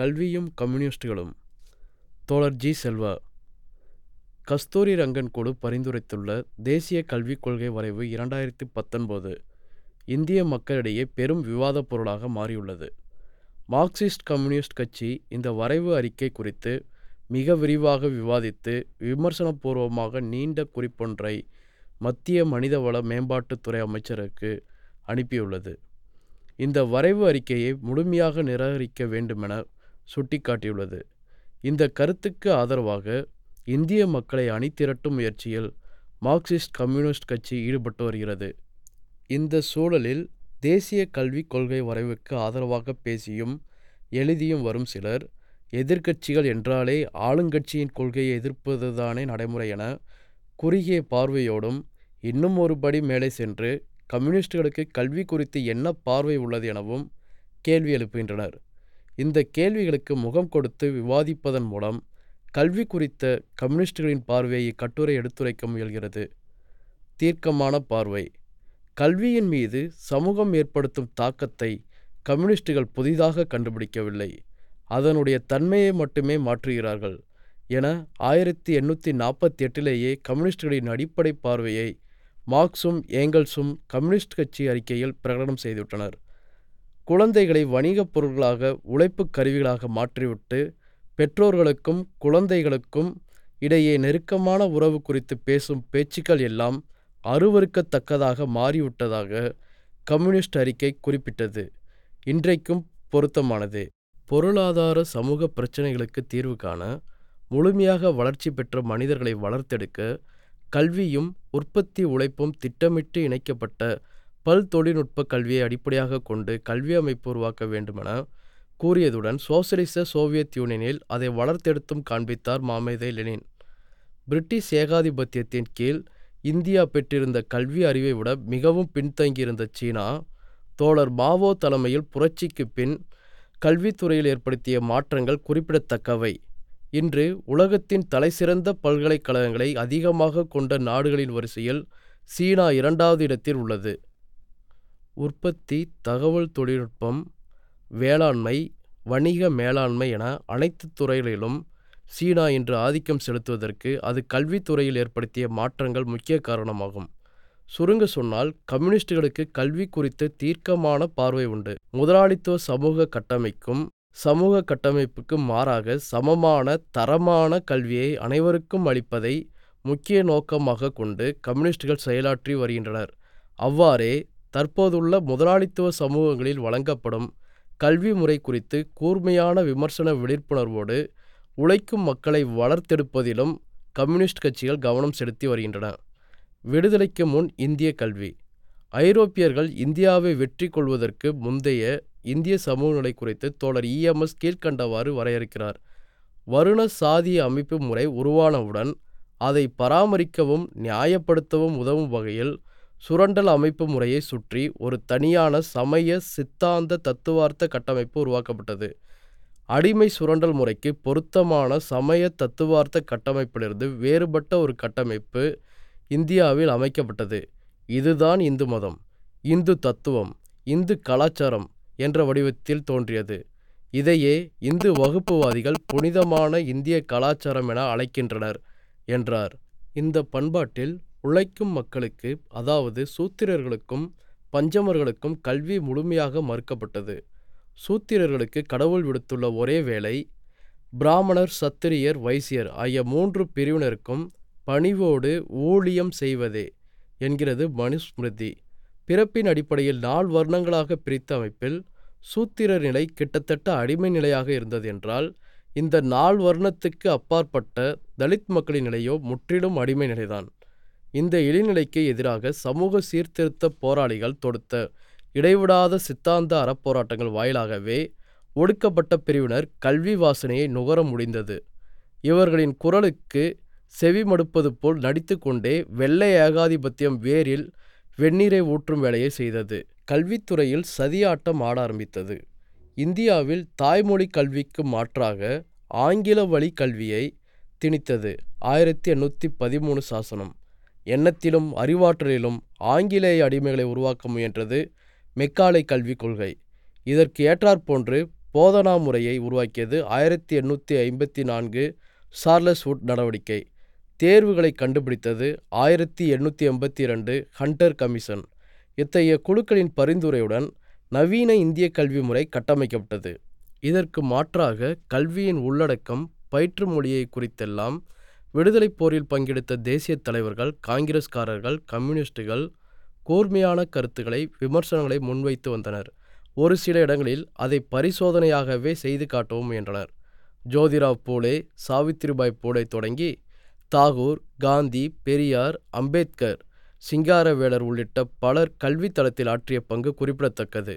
கல்வியும் கம்யூனிஸ்டுகளும் தோழர் ஜி. செல்வா கஸ்தூரி ரங்கன் குழு பரிந்துரைத்துள்ள தேசிய கல்விக் கொள்கை வரைவு இரண்டாயிரத்தி பத்தொன்பது இந்திய மக்களிடையே பெரும் விவாதப் பொருளாக மாறியுள்ளது. மார்க்சிஸ்ட் கம்யூனிஸ்ட் கட்சி இந்த வரைவு அறிக்கை குறித்து மிக விரிவாக விவாதித்து விமர்சனபூர்வமாக நீண்ட குறிப்பொன்றை மத்திய மனிதவள மேம்பாட்டுத் துறை அமைச்சருக்கு அனுப்பியுள்ளது. இந்த வரைவு அறிக்கையை முழுமையாக நிராகரிக்க வேண்டுமென சுட்டிக்காட்டியுள்ளது. இந்த கருத்துக்கு ஆதரவாக இந்திய மக்களை அணிதிரட்டும் முயற்சியில் மார்க்சிஸ்ட் கம்யூனிஸ்ட் கட்சி ஈடுபட்டு வருகிறது. இந்த சூழலில் தேசிய கல்விக் கொள்கை வரைவுக்கு ஆதரவாக பேசியும் எழுதியும் வரும் சிலர் எதிர்க்கட்சிகள் என்றாலே ஆளுங்கட்சியின் கொள்கையை எதிர்ப்பதுதானே நடைமுறை என குறுகிய பார்வையோடும் இன்னும் ஒரு படி மேலே சென்று கம்யூனிஸ்டுகளுக்கு கல்வி குறித்து என்ன பார்வை உள்ளது எனவும் கேள்வி எழுப்புகின்றனர். இந்த கேள்விகளுக்கு முகம் கொடுத்து விவாதிப்பதன் மூலம் கல்வி குறித்த கம்யூனிஸ்டுகளின் பார்வையை இக்கட்டுரை எடுத்துரைக்க முயல்கிறது. தீர்க்கமான பார்வை கல்வியின் மீது சமூகம் ஏற்படுத்தும் தாக்கத்தை கம்யூனிஸ்டுகள் புதிதாக கண்டுபிடிக்கவில்லை. அதனுடைய தன்மையை மட்டுமே மாற்றுகிறார்கள் என ஆயிரத்தி எண்ணூற்றி நாற்பத்தி நாற்பத்தெட்டிலேயே கம்யூனிஸ்டுகளின் அடிப்படை பார்வையை மார்க்சும் ஏங்கல்ஸும் கம்யூனிஸ்ட் கட்சி அறிக்கையில் பிரகடனம் செய்துவிட்டனர். குழந்தைகளை வணிகப் பொருள்களாக உழைப்பு கருவிகளாக மாற்றிவிட்டு பெற்றோர்களுக்கும் குழந்தைகளுக்கும் இடையே நெருக்கமான உறவு குறித்து பேசும் பேச்சுக்கள் எல்லாம் அருவறுக்கத்தக்கதாக மாறிவிட்டதாக கம்யூனிஸ்ட் அறிக்கை குறிப்பிட்டது. இன்றைக்கும் பொருத்தமானது பொருளாதார சமூக பிரச்சினைகளுக்கு தீர்வு காண முழுமையாக வளர்ச்சி பெற்ற மனிதர்களை வளர்த்தெடுக்க கல்வியும் உற்பத்தி உழைப்பும் திட்டமிட்டு இணைக்கப்பட்ட பல் தொழில்நுட்ப கல்வியை அடிப்படையாகக் கொண்டு கல்வி அமைப்பு உருவாக்க வேண்டுமென கூறியதுடன் சோசலிச சோவியத் யூனியனில் அதை வளர்த்தெடுத்தும் காண்பித்தார் மாமேதை லெனின். பிரிட்டிஷ் ஏகாதிபத்தியத்தின் கீழ் இந்தியா பெற்றிருந்த கல்வி அறிவை விட மிகவும் பின்தங்கியிருந்த சீனா தோழர் மாவோ தலைமையில் புரட்சிக்குப் பின் கல்வித்துறையில் ஏற்படுத்திய மாற்றங்கள் குறிப்பிடத்தக்கவை. இன்று உலகத்தின் தலைசிறந்த பல்கலைக்கழகங்களை அதிகமாகக் கொண்ட நாடுகளின் வரிசையில் சீனா இரண்டாவது இடத்தில் உள்ளது. உற்பத்தி தகவல் தொழில்நுட்பம் வேளாண்மை வணிக மேலாண்மை என அனைத்துத் துறைகளிலும் சீனா இன்று ஆதிக்கம் செலுத்துவதற்கு அது கல்வித்துறையில் ஏற்படுத்திய மாற்றங்கள் முக்கிய காரணமாகும். சுருங்க சொன்னால் கம்யூனிஸ்டுகளுக்கு கல்வி குறித்து தீர்க்கமான பார்வை உண்டு. முதலாளித்துவ சமூக கட்டமைக்கும் சமூக கட்டமைப்புக்கும் மாறாக சமமான தரமான கல்வியை அனைவருக்கும் அளிப்பதை முக்கிய நோக்கமாக கொண்டு கம்யூனிஸ்டுகள் செயலாற்றி வருகின்றனர். அவ்வாறே தற்போதுள்ள முதலாளித்துவ சமூகங்களில் வழங்கப்படும் கல்வி முறை குறித்து கூர்மையான விமர்சன விழிப்புணர்வோடு உழைக்கும் மக்களை வளர்த்தெடுப்பதிலும் கம்யூனிஸ்ட் கட்சிகள் கவனம் செலுத்தி வருகின்றன. விடுதலைக்கு முன் இந்திய கல்வி ஐரோப்பியர்கள் இந்தியாவை வெற்றி கொள்வதற்கு முந்தைய இந்திய சமூக நிலை குறித்து தோழர் இஎம்எஸ் கீழ்கண்டவாறு கீழ்க்கண்டவாறு வரையறுக்கிறார். வருண சாதிய அமைப்பு முறை உருவானவுடன் அதை பராமரிக்கவும் நியாயப்படுத்தவும் உதவும் வகையில் சுரண்டல் அமைப்பு முறையை சுற்றி ஒரு தனியான சமய சித்தாந்த தத்துவார்த்த கட்டமைப்பு உருவாக்கப்பட்டது. அடிமை சுரண்டல் முறைக்கு பொருத்தமான சமய தத்துவார்த்த கட்டமைப்பிலிருந்து வேறுபட்ட ஒரு கட்டமைப்பு இந்தியாவில் அமைக்கப்பட்டது. இதுதான் இந்து மதம் இந்து தத்துவம் இந்து கலாச்சாரம் என்ற வடிவத்தில் தோன்றியது. இதையே இந்து வகுப்புவாதிகள் புனிதமான இந்திய கலாச்சாரம் என அழைக்கின்றனர் என்றார். இந்த பண்பாட்டில் உழைக்கும் மக்களுக்கு அதாவது சூத்திரர்களுக்கும் பஞ்சமர்களுக்கும் கல்வி முழுமையாக மறுக்கப்பட்டது. சூத்திரர்களுக்கு கடவுள் விடுத்துள்ள ஒரே வேலை பிராமணர் சத்திரியர் வைசியர் ஆகிய மூன்று பிரிவினருக்கும் பணிவோடு ஊழியம் செய்வதே என்கிறது மனுஸ்மிருதி. பிறப்பின் அடிப்படையில் நால் வர்ணங்களாக பிரித்த அமைப்பில் சூத்திரர் நிலை கிட்டத்தட்ட அடிமை நிலையாக இருந்தது என்றால் இந்த நால் வர்ணத்துக்கு அப்பாற்பட்ட தலித் மக்களின் நிலையோ முற்றிலும் அடிமை நிலைதான். இந்த இழிநிலைக்கு எதிராக சமூக சீர்திருத்தப் போராளிகள் தொடுத்த இடைவிடாத சித்தாந்த அறப்போராட்டங்கள் வாயிலாகவே ஒடுக்கப்பட்ட பிரிவினர் கல்வி வாசனையை நுகர முடிந்தது. இவர்களின் குரலுக்கு செவிமடுப்பது போல் நடித்து கொண்டே வெள்ளை ஏகாதிபத்தியம் வேரில் வெந்நீரை ஊற்றும் வேலையை செய்தது. கல்வித்துறையில் சதியாட்டம் ஆட ஆரம்பித்தது. இந்தியாவில் தாய்மொழி கல்விக்கு மாற்றாக ஆங்கில வழிக் கல்வியை திணித்தது ஆயிரத்தி எண்ணூற்றி பதிமூணு சாசனம். எண்ணத்திலும் அறிவாற்றலிலும் ஆங்கிலேய அடிமைகளை உருவாக்க முயன்றது மெக்காலை கல்விக் கொள்கை. இதற்கு ஏற்றாற்போன்று போதனா முறையை உருவாக்கியது ஆயிரத்தி எண்ணூற்றி ஐம்பத்தி நான்கு சார்லஸ் வுட் நடவடிக்கை. தேர்வுகளை கண்டுபிடித்தது ஆயிரத்தி எண்ணூற்றி எண்பத்தி இரண்டு ஹண்டர் கமிஷன். இத்தகைய குழுக்களின் பரிந்துரையுடன் நவீன இந்திய கல்வி முறை கட்டமைக்கப்பட்டது. இதற்கு மாற்றாக கல்வியின் உள்ளடக்கம் பயிற்று மொழியை குறித்தெல்லாம் விடுதலைப் போரில் பங்கெடுத்த தேசிய தலைவர்கள் காங்கிரஸ்காரர்கள் கம்யூனிஸ்டுகள் கூர்மையான கருத்துக்களை விமர்சனங்களை முன்வைத்து வந்தனர். ஒரு சில இடங்களில் அதை பரிசோதனையாகவே செய்து காட்டவும் முயன்றனர். ஜோதிராவ் பூலே சாவித்திரிபாய் பூலே தொடங்கி தாகூர் காந்தி பெரியார் அம்பேத்கர் சிங்காரவேலர் உள்ளிட்ட பலர் கல்வித்தளத்தில் ஆற்றிய பங்கு குறிப்பிடத்தக்கது.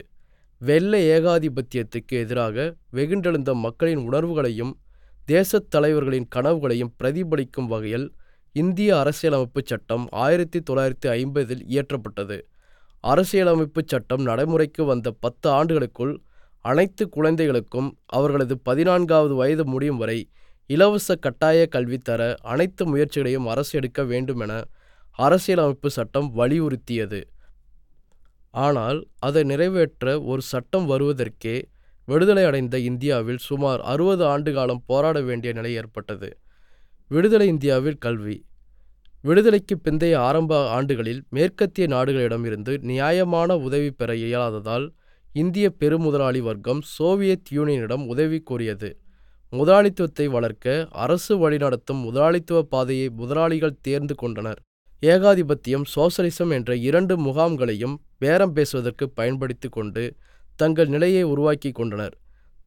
வெள்ளை ஏகாதிபத்தியத்துக்கு எதிராக வெகுண்டெழுந்த மக்களின் உணர்வுகளையும் தேசத் தலைவர்களின் கனவுகளையும் பிரதிபலிக்கும் வகையில் இந்திய அரசியலமைப்பு சட்டம் ஆயிரத்தி தொள்ளாயிரத்தி ஐம்பதில் இயற்றப்பட்டது. அரசியலமைப்பு சட்டம் நடைமுறைக்கு வந்த பத்து ஆண்டுகளுக்குள் அனைத்து குழந்தைகளுக்கும் அவர்களது பதினான்காவது வயது முடியும் வரை இலவச கட்டாய கல்வி தர அனைத்து முயற்சிகளையும் அரசு எடுக்க வேண்டுமென அரசியலமைப்பு சட்டம் வலியுறுத்தியது. ஆனால் அதை நிறைவேற்ற ஒரு சட்டம் வருவதற்கே விடுதலை அடைந்த இந்தியாவில் சுமார் அறுபது ஆண்டு காலம் போராட வேண்டிய நிலை ஏற்பட்டது. விடுதலை இந்தியாவில் கல்வி. விடுதலைக்கு பிந்தைய ஆரம்ப ஆண்டுகளில் மேற்கத்திய நாடுகளிடமிருந்து நியாயமான உதவி பெற இயலாததால் இந்திய பெருமுதலாளி வர்க்கம் சோவியத் யூனியனிடம் உதவி கோரியது. முதலாளித்துவத்தை வளர்க்க அரசு வழிநடத்தும் முதலாளித்துவ பாதையை முதலாளிகள் தேர்ந்து கொண்டனர். ஏகாதிபத்தியம் சோசலிசம் என்ற இரண்டு முகாம்களையும் பேரம் பேசுவதற்கு பயன்படுத்தி கொண்டு தங்கள் நிலையை உருவாக்கி கொண்டனர்.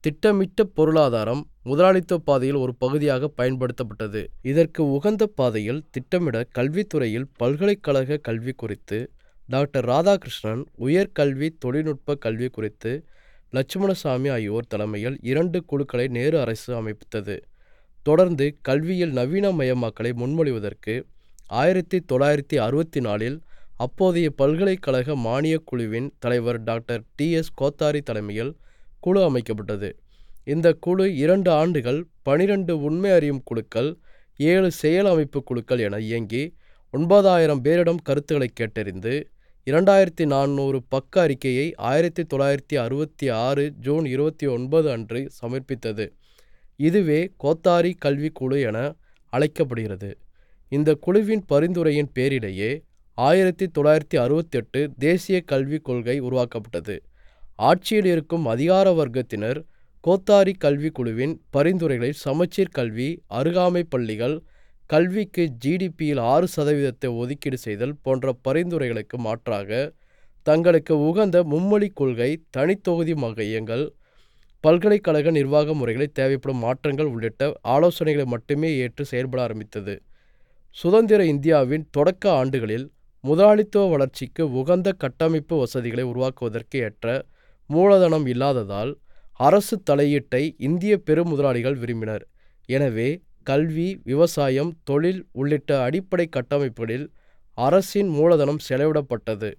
திட்டமிட்ட பொருளாதாரம் முதலாளித்துவ பாதையில் ஒரு பகுதியாக பயன்படுத்தப்பட்டது. இதற்கு உகந்த பாதையில் திட்டமிட கல்வித்துறையில் பல்கலைக்கழக கல்வி குறித்து டாக்டர் ராதாகிருஷ்ணன் உயர்கல்வி தொழில்நுட்ப கல்வி குறித்து லட்சுமணசாமி ஆகியோர் தலைமையில் இரண்டு குழுக்களை நேரு அரசு அமைத்தது. தொடர்ந்து கல்வியில் நவீனமயமாக்கலை முன்மொழிவதற்கு ஆயிரத்தி தொள்ளாயிரத்தி அறுபத்தி நாலில் அப்போதைய பல்கலைக்கழக மானியக் குழுவின் தலைவர் டாக்டர் டி. எஸ். கோத்தாரி தலைமையில் குழு அமைக்கப்பட்டது. இந்த குழு இரண்டு ஆண்டுகள் பனிரெண்டு உண்மை அறியும் குழுக்கள் ஏழு செயல் அமைப்பு குழுக்கள் என இயங்கி ஒன்பதாயிரம் பேரிடம் கருத்துக்களை கேட்டறிந்து இரண்டாயிரத்தி நானூறு பக்க அறிக்கையை ஆயிரத்தி தொள்ளாயிரத்தி அறுபத்தி ஆறு ஜூன் இருபத்தி ஒன்பது அன்று சமர்ப்பித்தது. இதுவே கோத்தாரி கல்விக் குழு என அழைக்கப்படுகிறது. இந்த குழுவின் பரிந்துரையின் பேரிலேயே ஆயிரத்தி தொள்ளாயிரத்தி அறுபத்தெட்டு தேசிய கல்விக் கொள்கை உருவாக்கப்பட்டது. ஆட்சியில் இருக்கும் அதிகார வர்க்கத்தினர் கோத்தாரி கல்விக் குழுவின் பரிந்துரைகளை சமச்சீர் கல்வி அருகாமை பள்ளிகள் கல்விக்கு ஜிடிபியில் ஆறு சதவீதத்தை ஒதுக்கீடு செய்தல் போன்ற பரிந்துரைகளுக்கு மாற்றாக தங்களுக்கு உகந்த மும்மொழி கொள்கை தனித்தொகுதி மையங்கள் பல்கலைக்கழக நிர்வாக முறைகளில் தேவைப்படும் மாற்றங்கள் உள்ளிட்ட ஆலோசனைகளை மட்டுமே ஏற்று செயல்பட ஆரம்பித்தது. சுதந்திர இந்தியாவின் தொடக்க ஆண்டுகளில் முதலாளித்துவ வளர்ச்சிக்கு உகந்த கட்டமைப்பு வசதிகளை உருவாக்குவதற்கு ஏற்ற மூலதனம் இல்லாததால் அரசு தலையீட்டை இந்திய பெருமுதலாளிகள் விரும்பினர். எனவே கல்வி விவசாயம் தொழில் உள்ளிட்ட அடிப்படை கட்டமைப்புகளில் அரசின் மூலதனம் செலவிடப்பட்டது.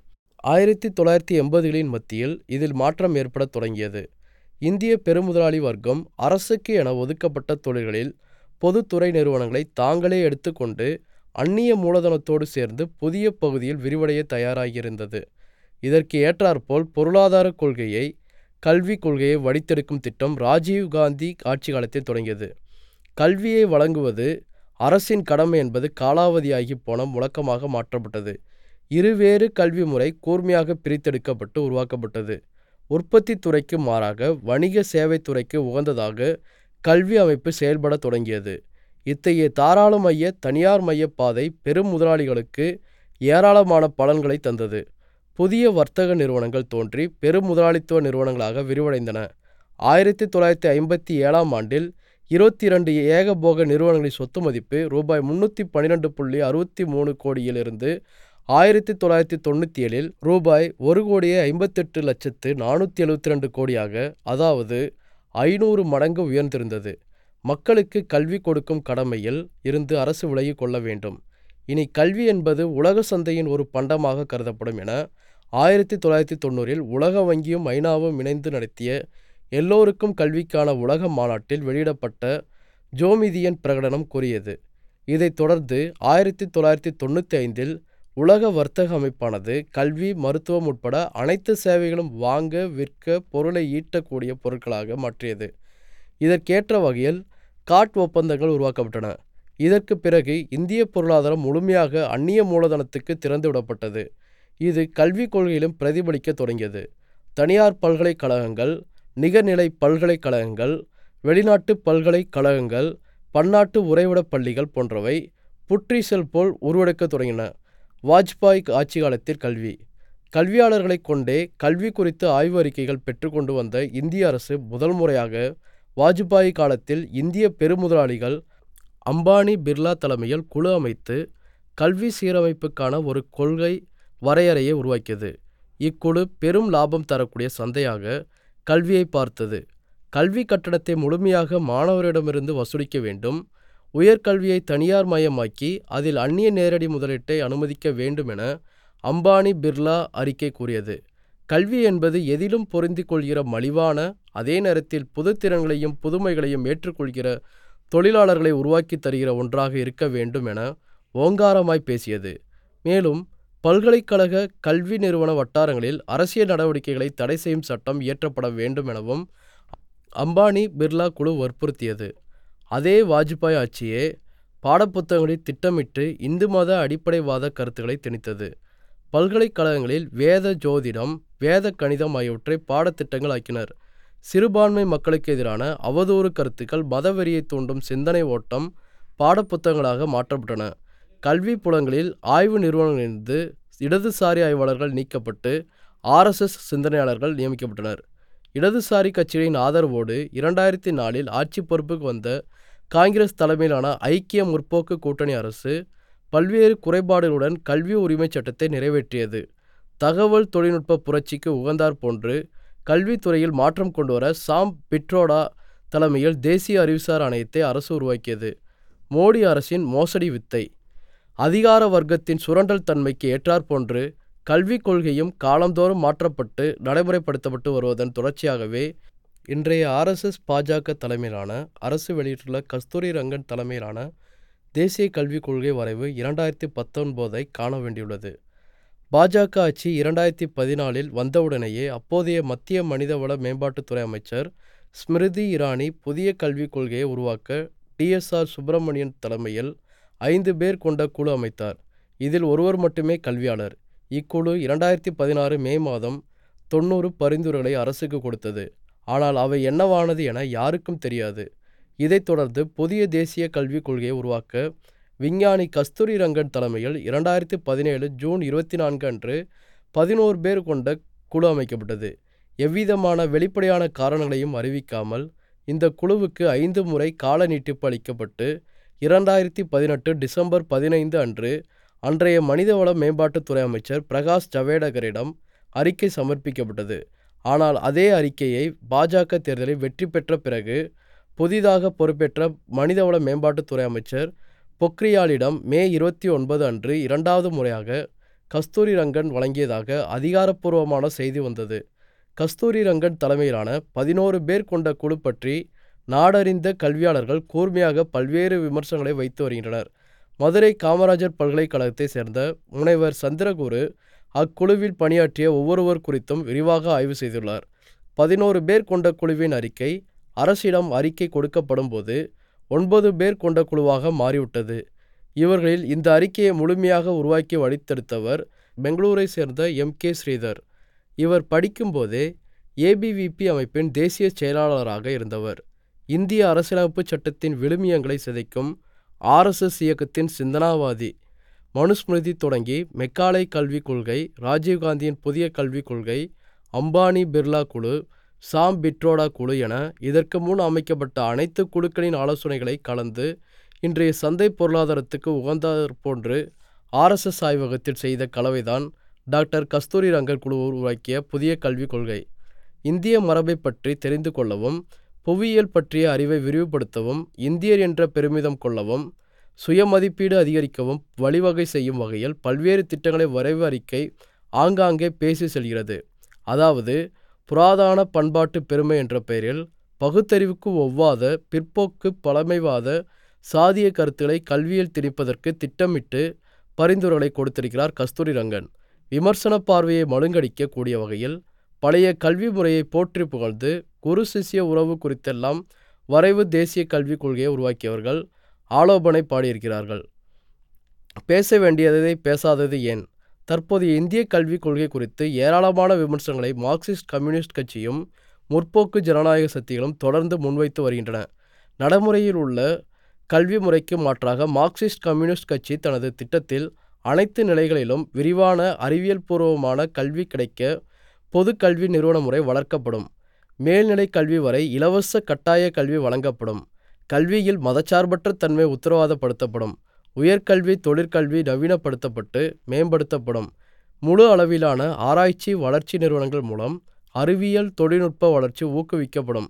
ஆயிரத்தி தொள்ளாயிரத்தி எண்பதுகளின் மத்தியில் இதில் மாற்றம் ஏற்படத் தொடங்கியது. இந்திய பெருமுதலாளி வர்க்கம் அரசுக்கு என ஒதுக்கப்பட்ட தொழில்களில் பொதுத்துறை நிறுவனங்களை தாங்களே எடுத்துக்கொண்டு அந்நிய மூலதனத்தோடு சேர்ந்து புதிய பகுதியில் விரிவடைய தயாராகியிருந்தது. இதற்கு ஏற்றாற்போல் பொருளாதார கொள்கையை கல்விக் கொள்கையை வடித்தெடுக்கும் திட்டம் ராஜீவ் காந்தி ஆட்சி காலத்தில் தொடங்கியது. கல்வியை வழங்குவது அரசின் கடமை என்பது காலாவதியாகி போன முழக்கமாக மாற்றப்பட்டது. இருவேறு கல்வி முறை கூர்மையாக பிரித்தெடுக்கப்பட்டு உருவாக்கப்பட்டது. உற்பத்தி துறைக்கு மாறாக வணிக சேவை துறைக்கு உகந்ததாக கல்வி அமைப்பு செயல்பட தொடங்கியது. இத்தகைய தாராள மைய தனியார் மைய பாதை பெரும் முதலாளிகளுக்கு ஏராளமான பலன்களை தந்தது. புதிய வர்த்தக நிறுவனங்கள் தோன்றி பெரும் முதலாளித்துவ நிறுவனங்களாக விரிவடைந்தன. ஆயிரத்தி தொள்ளாயிரத்தி ஐம்பத்தி ஏழாம் ஆண்டில் இருபத்தி இரண்டு ஏகபோக நிறுவனங்களின் சொத்து மதிப்பு ரூபாய் முன்னூற்றி பன்னிரெண்டு புள்ளி அறுபத்தி மூணு கோடியிலிருந்து ஆயிரத்தி தொள்ளாயிரத்தி தொண்ணூற்றி ஏழில் ரூபாய் ஒரு கோடியே ஐம்பத்தெட்டு லட்சத்து நானூற்றி எழுபத்தி ரெண்டு கோடியாக அதாவது ஐநூறு மடங்கு உயர்ந்திருந்தது. மக்களுக்கு கல்வி கொடுக்கும் கடமையில் இருந்து அரசு விலகி கொள்ள வேண்டும். இனி கல்வி என்பது உலக சந்தையின் ஒரு பண்டமாக கருதப்படும் என ஆயிரத்தி தொள்ளாயிரத்தி தொண்ணூறில் உலக வங்கியும் ஐநாவும் இணைந்து நடத்திய எல்லோருக்கும் கல்விக்கான உலக மாநாட்டில் வெளியிடப்பட்ட ஜோமிதியன் பிரகடனம் கூறியது. இதைத் தொடர்ந்து ஆயிரத்தி தொள்ளாயிரத்தி தொண்ணூற்றி ஐந்தில் உலக வர்த்தக அமைப்பானது கல்வி மருத்துவம் உட்பட அனைத்து சேவைகளும் வாங்க விற்க பொருளை ஈட்டக்கூடிய பொருட்களாக மாற்றியது. இதற்கேற்ற வகையில் காட் ஒப்பந்தங்கள் உருவாக்கப்பட்டன. இதற்கு பிறகு இந்திய பொருளாதாரம் முழுமையாக அந்நிய மூலதனத்துக்கு திறந்துவிடப்பட்டது இது கல்விக் கொள்கையிலும் பிரதிபலிக்க தொடங்கியது. தனியார் பல்கலைக்கழகங்கள் நிகர்நிலை பல்கலைக்கழகங்கள் வெளிநாட்டு பல்கலைக்கழகங்கள் பன்னாட்டு உறைவிடப் பள்ளிகள் போன்றவை புற்றீசல் போல் உருவெடுக்கத் தொடங்கின. வாஜ்பாய் ஆட்சி காலத்தில் கல்வி. கல்வியாளர்களைக் கொண்டே கல்வி குறித்து ஆய்வு அறிக்கைகள் பெற்றுக்கொண்டு வந்த இந்திய அரசு முதல் முறையாக வாஜ்பாய் காலத்தில் இந்திய பெருமுதலாளிகள் அம்பானி பிர்லா தலைமையில் குழு அமைத்து கல்வி சீரமைப்புக்கான ஒரு கொள்கை வரையறையை உருவாக்கியது. இக்குழு பெரும் லாபம் தரக்கூடிய சந்தையாக கல்வியை பார்த்தது. கல்வி கட்டணத்தை முழுமையாக மாணவரிடமிருந்து வசூலிக்க வேண்டும். உயர்கல்வியை தனியார் மயமாக்கி அதில் அந்நிய நேரடி முதலீட்டை அனுமதிக்க வேண்டும் என அம்பானி பிர்லா அறிக்கை கூறியது. கல்வி என்பது எதிலும் பொருந்திக் கொள்கிற மலிவான அதே நேரத்தில் புதுத்திறன்களையும் புதுமைகளையும் ஏற்றுக்கொள்கிற தொழிலாளர்களை உருவாக்கி தருகிற ஒன்றாக இருக்க வேண்டும் என ஓங்காரமாய் பேசியது. மேலும் பல்கலைக்கழக கல்வி நிறுவன வட்டாரங்களில் அரசியல் நடவடிக்கைகளை தடை செய்யும் சட்டம் இயற்றப்பட வேண்டும் எனவும் அம்பானி பிர்லா குழு வற்புறுத்தியது. அதே வாஜ்பாய் ஆட்சியே பாடப்புத்தகங்களில் திட்டமிட்டு இந்து மத அடிப்படைவாத கருத்துக்களை திணித்தது. பல்கலைக்கழகங்களில் வேத ஜோதிடம் வேத கணிதம் ஆகியவற்றை பாடத்திட்டங்கள் ஆக்கினர். சிறுபான்மை மக்களுக்கு எதிரான அவதூறு கருத்துக்கள் மதவெறியை தூண்டும் சிந்தனை ஓட்டம் பாடப்புத்தகங்களாக மாற்றப்பட்டன. கல்வி புலங்களில் ஆய்வு நிறுவனங்களிலிருந்து இடதுசாரி ஆய்வாளர்கள் நீக்கப்பட்டு ஆர்எஸ்எஸ் சிந்தனையாளர்கள் நியமிக்கப்பட்டனர். இடதுசாரி கட்சிகளின் ஆதரவோடு இரண்டாயிரத்தி நாலில் ஆட்சி பொறுப்புக்கு வந்த காங்கிரஸ் தலைமையிலான ஐக்கிய முற்போக்கு கூட்டணி அரசு பல்வேறு குறைபாடுகளுடன் கல்வி உரிமைச் சட்டத்தை நிறைவேற்றியது. தகவல் தொழில்நுட்ப புரட்சிக்கு உகந்தார் போன்று கல்வித்துறையில் மாற்றம் கொண்டுவர சாம் பிட்ரோடா தலைமையில் தேசிய அறிவுசார் ஆணையத்தை அரசு உருவாக்கியது. மோடி அரசின் மோசடி வித்தை. அதிகார வர்க்கத்தின் சுரண்டல் தன்மைக்கு ஏற்றாற்போன்று கல்விக் கொள்கையும் காலந்தோறும் மாற்றப்பட்டு நடைமுறைப்படுத்தப்பட்டு வருவதன் தொடர்ச்சியாகவே இன்றைய ஆர்எஸ்எஸ் பாஜக தலைமையிலான அரசு வெளியிட்டுள்ள கஸ்தூரி ரங்கன் தலைமையிலான தேசிய கல்விக் கொள்கை வரைவு இரண்டாயிரத்தி பத்தொன்பதை காண வேண்டியுள்ளது. பாஜக ஆட்சி இரண்டாயிரத்தி பதினாலில் வந்தவுடனேயே அப்போதைய மத்திய மனிதவள மேம்பாட்டுத்துறை அமைச்சர் ஸ்மிருதி இரானி புதிய கல்விக் கொள்கையை உருவாக்க டிஎஸ்ஆர் சுப்பிரமணியன் தலைமையில் ஐந்து பேர் கொண்ட குழு அமைத்தார். இதில் ஒருவர் மட்டுமே கல்வியாளர். இக்குழு இரண்டாயிரத்தி பதினாறு மே மாதம் தொண்ணூறு பரிந்துரைகளை அரசுக்கு கொடுத்தது. ஆனால் அவை என்னவானது என யாருக்கும் தெரியாது. இதைத் தொடர்ந்து புதிய தேசிய கல்விக் கொள்கையை உருவாக்க விஞ்ஞானி கஸ்தூரி ரங்கன் தலைமையில் இரண்டாயிரத்தி பதினேழு ஜூன் இருபத்தி நான்கு அன்று பதினோரு பேர் கொண்ட குழு அமைக்கப்பட்டது. எவ்விதமான வெளிப்படையான காரணங்களையும் அறிவிக்காமல் இந்த குழுவுக்கு ஐந்து முறை கால நீட்டிப்பு அளிக்கப்பட்டு இரண்டாயிரத்தி பதினெட்டு டிசம்பர் பதினைந்து அன்று அன்றைய மனிதவள மேம்பாட்டுத்துறை அமைச்சர் பிரகாஷ் ஜவேடகரிடம் அறிக்கை சமர்ப்பிக்கப்பட்டது. ஆனால் அதே அறிக்கையை பாஜக தேர்தலில் வெற்றி பெற்ற பிறகு புதிதாக பொறுப்பேற்ற மனிதவள மேம்பாட்டுத்துறை அமைச்சர் பொக்ரியாலிடம் மே இருபத்தி ஒன்பது அன்று இரண்டாவது முறையாக கஸ்தூரி ரங்கன் வழங்கியதாக அதிகாரப்பூர்வமான செய்தி வந்தது. கஸ்தூரி ரங்கன் தலைமையிலான பதினோரு பேர் கொண்ட குழு பற்றி நாடறிந்த கல்வியாளர்கள் கூர்மையாக பல்வேறு விமர்சனங்களை வைத்து வருகின்றனர். மதுரை காமராஜர் பல்கலைக்கழகத்தை சேர்ந்த முனைவர் சந்திரகுரு அக்குழுவில் பணியாற்றிய ஒவ்வொருவர் குறித்தும் விரிவாக ஆய்வு செய்துள்ளார். பதினோரு பேர் கொண்ட குழுவின் அறிக்கை அரசிடம் அறிக்கை கொடுக்கப்படும் போது ஒன்பது பேர் கொண்ட குழுவாக மாறிவிட்டது. இவர்களில் இந்த அறிக்கையை முழுமையாக உருவாக்கி வழித்தெடுத்தவர் பெங்களூரை சேர்ந்த எம். கே. ஸ்ரீதர். இவர் படிக்கும்போதே ஏபிவிபி அமைப்பின் தேசிய செயலாளராக இருந்தவர். இந்திய அரசியலமைப்பு சட்டத்தின் விழுமியங்களை சிதைக்கும் ஆர்எஸ்எஸ் இயக்கத்தின் சிந்தனாவாதி. மனுஸ்மிருதி தொடங்கி மெக்காலை கல்விக் கொள்கை ராஜீவ்காந்தியின் புதிய கல்விக் கொள்கை அம்பானி பிர்லா குழு சாம் பிட்ரோடா குழு என இதற்கு முன் அமைக்கப்பட்ட அனைத்து குழுக்களின் ஆலோசனைகளை கலந்து இன்றைய சந்தை பொருளாதாரத்துக்கு உகந்தார் போன்று ஆர்எஸ்எஸ் ஆய்வகத்தில் செய்த கலவைதான் டாக்டர் கஸ்தூரி ரங்கர் குழு உருவாக்கிய புதிய கல்விக் கொள்கை. இந்திய மரபை பற்றி தெரிந்து கொள்ளவும் புவியியல் பற்றிய அறிவை விரிவுபடுத்தவும் இந்தியர் என்ற பெருமிதம் கொள்ளவும் சுயமதிப்பீடு அதிகரிக்கவும் வழிவகை செய்யும் வகையில் பல்வேறு திட்டங்களை வரைவு அறிக்கை ஆங்காங்கே பேசி செல்கிறது. அதாவது புராதான பண்பாட்டு பெருமை என்ற பெயரில் பகுத்தறிவுக்கு ஒவ்வாத பிற்போக்கு பழமைவாத சாதிய கருத்துக்களை கல்வியில் திணிப்பதற்கு திட்டமிட்டு பரிந்துரைகளை கொடுத்திருக்கிறார் கஸ்தூரி ரங்கன். விமர்சன பார்வையை மழுங்கடிக்க கூடிய வகையில் பழைய கல்வி முறையை போற்றி புகழ்ந்து குரு சிஷ்ய உறவு குறித்தெல்லாம் வரைவு தேசிய கல்விக் கொள்கையை உருவாக்கியவர்கள் ஆலோபனை பாடியிருக்கிறார்கள். பேச வேண்டியதை பேசாதது ஏன்? தற்போதைய இந்திய கல்விக் கொள்கை குறித்து ஏராளமான விமர்சனங்களை மார்க்சிஸ்ட் கம்யூனிஸ்ட் கட்சியும் முற்போக்கு ஜனநாயக சக்திகளும் தொடர்ந்து முன்வைத்து வருகின்றன. நடைமுறையில் உள்ள கல்வி முறைக்கு மாற்றாக மார்க்சிஸ்ட் கம்யூனிஸ்ட் கட்சி தனது திட்டத்தில் அனைத்து நிலைகளிலும் விரிவான அறிவியல் பூர்வமான கல்வி கிடைக்க பொது கல்வி நிறுவன முறை வளர்க்கப்படும். மேல்நிலை கல்வி வரை இலவச கட்டாய கல்வி வழங்கப்படும். கல்வியில் மதச்சார்பற்ற தன்மை உத்தரவாதப்படுத்தப்படும். உயர்கல்வி தொழிற்கல்வி நவீனப்படுத்தப்பட்டு மேம்படுத்தப்படும். முழு அளவிலான ஆராய்ச்சி வளர்ச்சி நிறுவனங்கள் மூலம் அறிவியல் தொழில்நுட்ப வளர்ச்சி ஊக்குவிக்கப்படும்.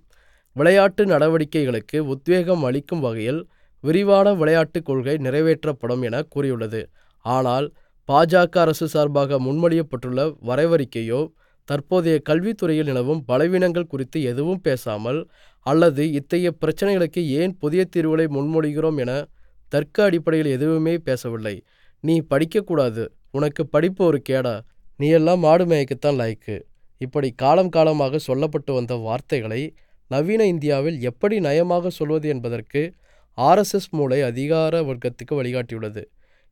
விளையாட்டு நடவடிக்கைகளுக்கு உத்வேகம் அளிக்கும் வகையில் விரிவான விளையாட்டுக் கொள்கை நிறைவேற்றப்படும் என கூறியுள்ளது. ஆனால் பாஜக அரசு சார்பாக முன்மொழியப்பட்டுள்ள வரைவறிக்கையோ தற்போதைய கல்வித்துறையில் நிலவும் பலவீனங்கள் குறித்து எதுவும் பேசாமல் அல்லது இத்தகைய பிரச்சனைகளுக்கு ஏன் புதிய தீர்வுகளை முன்மொழிகிறோம் என தர்க்க அடிப்படையில் எதுவுமே பேசவில்லை. நீ படிக்கக்கூடாது. உனக்கு படிப்பு ஒரு கேடா. நீ எல்லாம் மாடு மேய்க்கத்தான் லாய்க்கு. இப்படி காலம் காலமாக சொல்லப்பட்டு வந்த வார்த்தைகளை நவீன இந்தியாவில் எப்படி நயமாக சொல்வது என்பதற்கு ஆர்எஸ்எஸ் மூளை அதிகார வர்க்கத்துக்கு வழிகாட்டியுள்ளது.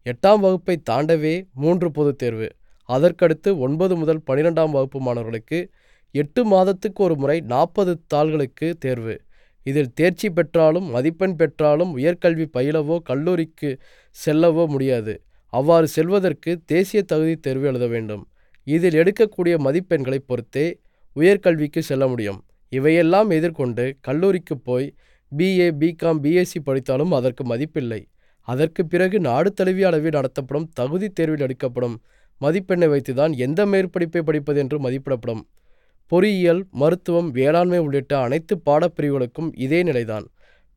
எட்டாம் வகுப்பை தாண்டவே மூன்று பொதுத் தேர்வு. அதற்கடுத்து ஒன்பது முதல் பனிரெண்டாம் வகுப்பு மாணவர்களுக்கு எட்டு மாதத்துக்கு ஒரு முறை நாற்பது தாள்களுக்கு தேர்வு. இதில் தேர்ச்சி பெற்றாலும் மதிப்பெண் பெற்றாலும் உயர்கல்வி பயிலவோ கல்லூரிக்கு செல்லவோ முடியாது. அவ்வாறு செல்வதற்கு தேசிய தகுதி தேர்வு எழுத வேண்டும். இதில் எடுக்கக்கூடிய மதிப்பெண்களை பொறுத்தே உயர்கல்விக்கு செல்ல முடியும். இவையெல்லாம் எதிர்கொண்டு கல்லூரிக்கு போய் பிஏ பிகாம் பிஎஸ்சி படித்தாலும் அதற்கு மதிப்பில்லை. அதற்கு பிறகு நாடு தழுவிய அளவில் நடத்தப்படும் தகுதி தேர்வில் எடுக்கப்படும் மதிப்பெண்ணை வைத்துதான் எந்த மேற்படிப்பை படிப்பது என்று மதிப்பிடப்படும். பொறியியல் மருத்துவம் வேளாண்மை உள்ளிட்ட அனைத்து பாடப்பிரிவுகளுக்கும் இதே நிலைதான்.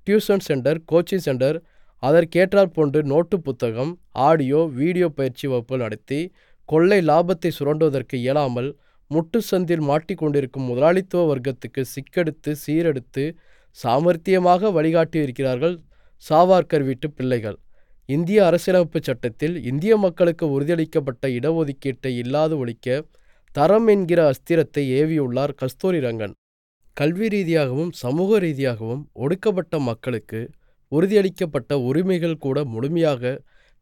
டியூஷன் சென்டர் கோச்சிங் சென்டர் அதற்கேற்றாற் போன்று நோட்டு புத்தகம் ஆடியோ வீடியோ பயிற்சி வகுப்புகள் நடத்தி கொள்ளை லாபத்தை சுரண்டுவதற்கு இயலாமல் முட்டுச்சந்தில் மாட்டிக்கொண்டிருக்கும் முதலாளித்துவ வர்க்கத்துக்கு சிக்கெடுத்து சீரெடுத்து சாமர்த்தியமாக வழிகாட்டி இருக்கிறார்கள் சாவார்கர் வீட்டு பிள்ளைகள். இந்திய அரசியலமைப்பு சட்டத்தில் இந்திய மக்களுக்கு உறுதியளிக்கப்பட்ட இடஒதுக்கீட்டை இல்லாது ஒழிக்க தரம் என்கிற அஸ்திரத்தை ஏவியுள்ளார் கஸ்தூரி ரங்கன். கல்வி ரீதியாகவும் சமூக ரீதியாகவும் ஒடுக்கப்பட்ட மக்களுக்கு உறுதியளிக்கப்பட்ட உரிமைகள் கூட முழுமையாக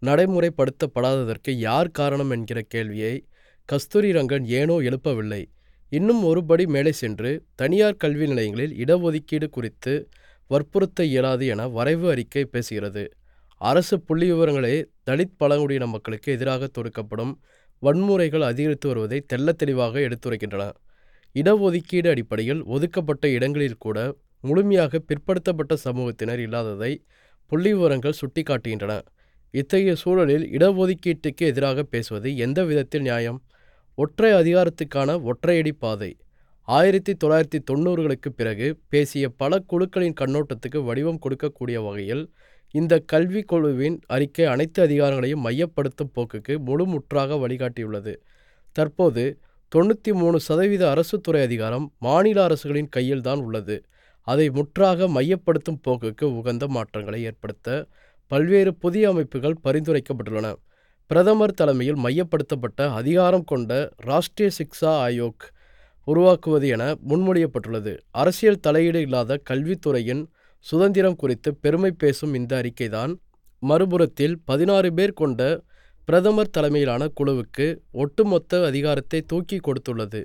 நடைமுறைப்படுத்தப்படாததற்கு யார் காரணம் என்கிற கேள்வியை கஸ்தூரி ரங்கன் ஏனோ எழுப்பவில்லை. இன்னும் ஒருபடி மேலே சென்று தனியார் கல்வி நிலையங்களில் இடஒதுக்கீடு குறித்து வற்புறுத்த இயலாது என வரைவு அறிக்கை பேசுகிறது. அரசு புள்ளி விவரங்களே தலித் பழங்குடியின மக்களுக்கு எதிராக தொடுக்கப்படும் வன்முறைகள் அதிகரித்து வருவதை தெள்ளத் தெளிவாக எடுத்துரைக்கின்றன. இடஒதுக்கீடு அடிப்படையில் ஒதுக்கப்பட்ட இடங்களில் கூட முழுமையாக பிற்படுத்தப்பட்ட சமூகத்தினர் இல்லாததை புள்ளிவிவரங்கள் சுட்டிக்காட்டுகின்றன. இத்தகைய சூழலில் இடஒதுக்கீட்டுக்கு எதிராக பேசுவது எந்த விதத்தில் நியாயம்? ஒற்றை அதிகாரத்துக்கான ஒற்றையடி பாதை. ஆயிரத்தி தொள்ளாயிரத்தி தொண்ணூறுகளுக்கு பிறகு பேசிய பல குழுக்களின் கண்ணோட்டத்துக்கு வடிவம் கொடுக்கக்கூடிய வகையில் இந்த கல்வி குழுவின் அறிக்கை அனைத்து அதிகாரங்களையும் மையப்படுத்தும் போக்குக்கு முழுமுற்றாக வழிகாட்டியுள்ளது. தற்போது தொண்ணூற்றி மூணு சதவீத அரசு துறை அதிகாரம் மாநில அரசுகளின் கையில்தான் உள்ளது. அதை முற்றாக மையப்படுத்தும் போக்குக்கு உகந்த மாற்றங்களை ஏற்படுத்த பல்வேறு புதிய அமைப்புகள் பரிந்துரைக்கப்பட்டுள்ளன. பிரதமர் தலைமையில் மையப்படுத்தப்பட்ட அதிகாரம் கொண்ட ராஷ்டிரிய சிக்ஷா ஆயோக் உருவாக்குவது என முன்மொழியப்பட்டுள்ளது. அரசியல் தலையீடு இல்லாத கல்வித்துறையின் சுதந்திரம் குறித்து பெருமை பேசும் இந்த அறிக்கைதான் மறுபுறத்தில் பதினாறு பேர் கொண்ட பிரதமர் தலைமையிலான குழுவுக்கு ஒட்டுமொத்த அதிகாரத்தை தூக்கி கொடுத்துள்ளது.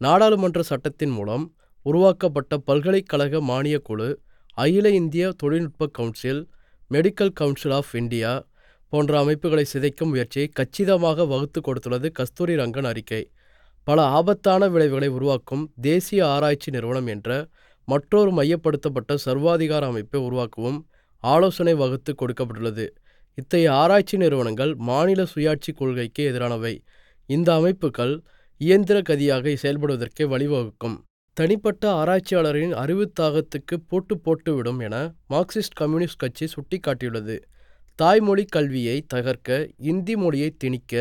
நாடாளுமன்ற சட்டத்தின் மூலம் உருவாக்கப்பட்ட பல்கலைக்கழக மானியக் குழு அகில இந்திய தொழில்நுட்ப council medical council of India போன்ற அமைப்புகளை சிதைக்கும் முயற்சியை கச்சிதமாக வகுத்து கொடுத்துள்ளது கஸ்தூரி ரங்கன் அறிக்கை. பல ஆபத்தான விளைவுகளை உருவாக்கும் தேசிய ஆராய்ச்சி நிறுவனம் என்ற மற்றொரு மையப்படுத்தப்பட்ட சர்வாதிகார அமைப்பை உருவாக்கவும் ஆலோசனை வகுத்து கொடுக்கப்பட்டுள்ளது. இத்தகைய ஆராய்ச்சி நிறுவனங்கள் மாநில சுயாட்சி கொள்கைக்கு எதிரானவை. இந்த அமைப்புகள் இயந்திர கதியாக செயல்படுவதற்கே வழிவகுக்கும். தனிப்பட்ட ஆராய்ச்சியாளரின் அறிவுத்தாகத்துக்கு போட்டு போட்டுவிடும் என மார்க்சிஸ்ட் கம்யூனிஸ்ட் கட்சி சுட்டிக்காட்டியுள்ளது. தாய்மொழி கல்வியை தகர்க்க இந்தி மொழியை திணிக்க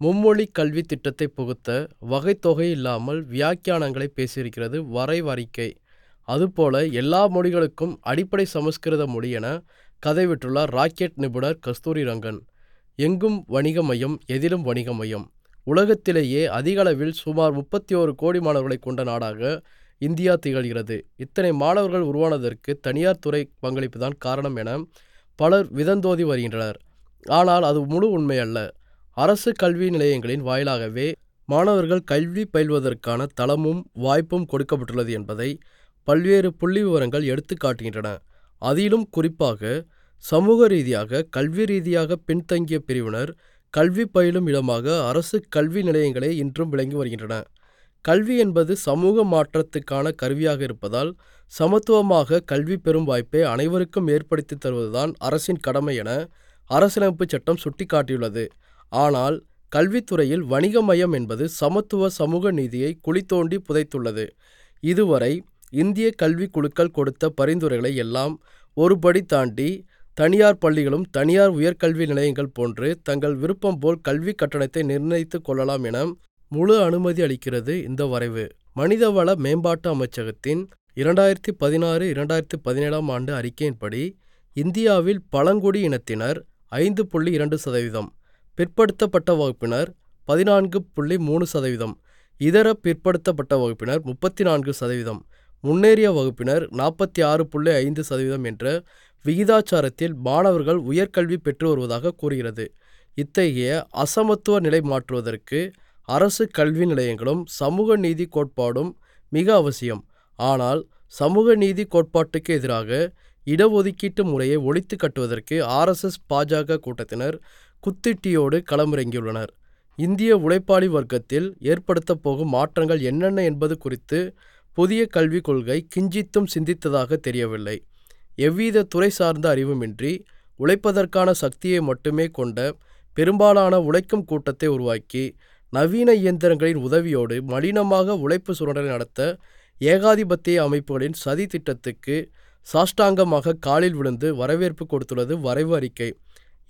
மும்மொழி கல்வி திட்டத்தை புகுத்த வகைத்தொகை இல்லாமல் வியாக்கியானங்களை பேசியிருக்கிறது வரைவறிக்கை. அதுபோல எல்லா மொழிகளுக்கும் அடிப்படை சமஸ்கிருத மொழி என கதைவிட்டுள்ளார் ராக்கெட் நிபுணர் கஸ்தூரி ரங்கன். எங்கும் வணிக மையம் எதிலும் வணிக மையம். உலகத்திலேயே அதிகளவில் சுமார் முப்பத்தி ஓரு கோடி மாணவர்களை கொண்ட நாடாக இந்தியா திகழ்கிறது. இத்தனை மாணவர்கள் உருவானதற்கு தனியார் துறை பங்களிப்புதான் காரணம் என பலர் விதந்தோதி வருகின்றனர். ஆனால் அது முழு உண்மையல்ல அரசு கல்வி நிலையங்களின் வாயிலாகவே மாணவர்கள் கல்வி பயில்வதற்கான தளமும் வாய்ப்பும் கொடுக்கப்பட்டுள்ளது என்பதை பல்வேறு புள்ளி விவரங்கள் எடுத்து காட்டுகின்றன. அதிலும் குறிப்பாக சமூக ரீதியாக கல்வி ரீதியாக பின்தங்கிய பிரிவினர் கல்வி பயிலும் இடமாக அரசு கல்வி நிலையங்களே இன்றும் விளங்கி வருகின்றன. கல்வி என்பது சமூக மாற்றத்துக்கான கருவியாக இருப்பதால் சமத்துவமாக கல்வி பெறும் வாய்ப்பை அனைவருக்கும் ஏற்படுத்தி தருவதுதான் அரசின் கடமை என அரசியலமைப்பு சட்டம் சுட்டிக்காட்டியுள்ளது. ஆனால் கல்வித்துறையில் வணிக மையம் என்பது சமத்துவ சமூக நீதியை குழி தோண்டி புதைத்துள்ளது. இதுவரை இந்திய கல்வி குழுக்கள் கொடுத்த பரிந்துரைகளை எல்லாம் ஒருபடி தாண்டி தனியார் பள்ளிகளும் தனியார் உயர்கல்வி நிலையங்கள் போன்று தங்கள் விருப்பம் போல் கல்வி கட்டணத்தை நிர்ணயித்துக் கொள்ளலாம் என முழு அனுமதி அளிக்கிறது இந்த வரைவு. மனிதவள மேம்பாட்டு அமைச்சகத்தின் இரண்டாயிரத்தி பதினாறு இரண்டாயிரத்தி பதினேழாம் ஆண்டு அறிக்கையின்படி இந்தியாவில் பழங்குடி இனத்தினர் ஐந்து புள்ளி இரண்டு சதவீதம் பிற்படுத்தப்பட்ட வகுப்பினர் பதினான்கு புள்ளி மூணு சதவீதம் இதர பிற்படுத்தப்பட்ட வகுப்பினர் முப்பத்தி நான்கு சதவீதம் முன்னேறிய வகுப்பினர் நாற்பத்தி ஆறு புள்ளி ஐந்து சதவீதம் என்ற விகிதாச்சாரத்தில் மாணவர்கள் உயர்கல்வி பெற்று வருவதாக கூறுகிறது. இத்தகைய அசமத்துவ நிலை மாற்றுவதற்கு அரசு கல்வி நிலையங்களும் சமூக நீதி கோட்பாடும் மிக அவசியம். ஆனால் சமூக நீதி கோட்பாட்டுக்கு எதிராக இடஒதுக்கீட்டு முறையை ஒழித்து கட்டுவதற்கு ஆர்எஸ்எஸ் பாஜக கூட்டத்தினர் குத்திட்டியோடு களமிறங்கியுள்ளனர். இந்திய உழைப்பாளி வர்க்கத்தில் ஏற்படுத்தப் போகும் மாற்றங்கள் என்னென்ன என்பது குறித்து புதிய கல்விக் கொள்கை கிஞ்சித்தும் சிந்தித்ததாக தெரியவில்லை. எவ்வித துறை சார்ந்த அறிவுமின்றி உழைப்பதற்கான சக்தியை மட்டுமே கொண்ட பெரும்பாலான உழைக்கும் கூட்டத்தை உருவாக்கி நவீன இயந்திரங்களின் உதவியோடு மலினமாக உழைப்பு சுரண்டலை நடத்த ஏகாதிபத்திய அமைப்புகளின் சதி திட்டத்துக்கு சாஷ்டாங்கமாக காலில் விழுந்து வரவேற்பு கொடுத்துள்ளது வரைவு அறிக்கை.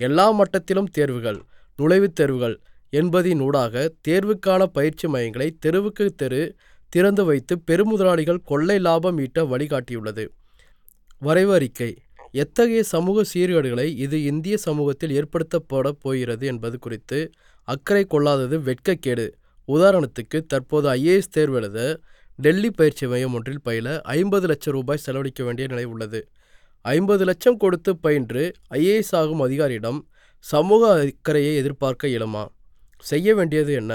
எல்லா மட்டத்திலும் தேர்வுகள் நுழைவுத் தேர்வுகள் என்பதினூடாக தேர்வுக்கான பயிற்சி மையங்களை தெருவுக்கு தெரு திறந்து வைத்து பெருமுதலாளிகள் கொள்ளை லாபம் ஈட்ட வழிகாட்டியுள்ளது. வரைவு அறிக்கை எத்தகைய சமூக சீர்கேடுகளை இது இந்திய சமூகத்தில் ஏற்படுத்தப்பட போகிறது என்பது குறித்து அக்கறை கொள்ளாதது வெட்கக்கேடு. உதாரணத்துக்கு தற்போது ஐஏஎஸ் தேர்வு எழுத டெல்லி பயிற்சி மையம் ஒன்றில் பயில ஐம்பது லட்சம் ரூபாய் செலவழிக்க வேண்டிய நிலை உள்ளது. ஐம்பது லட்சம் கொடுத்து பயின்று ஐஏஎஸ் ஆகும் அதிகாரியிடம் சமூக அக்கறையை எதிர்பார்க்க இயலுமா? செய்ய வேண்டியது என்ன?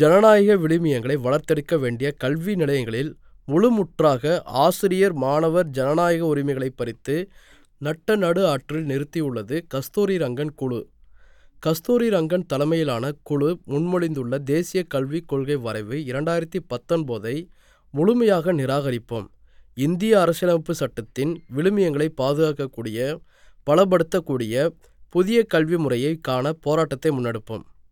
ஜனநாயக விழுமியங்களை வளர்த்தெடுக்க வேண்டிய கல்வி நிலையங்களில் முழுமுற்றாக ஆசிரியர் மாணவர் ஜனநாயக உரிமைகளை பறித்து நட்ட நடு ஆற்றில் நிறுத்தியுள்ளது கஸ்தூரி ரங்கன் குழு. கஸ்தூரி ரங்கன் தலைமையிலான குழு முன்மொழிந்துள்ள தேசிய கல்விக் கொள்கை வரைவு இரண்டாயிரத்தி பத்தொன்பதை முழுமையாக நிராகரிப்போம். இந்திய அரசியலமைப்பு சட்டத்தின் விழுமியங்களை பாதுகாக்கக்கூடிய பலப்படுத்தக்கூடிய புதிய கல்வி முறையை காண போராட்டத்தை முன்னெடுப்போம்.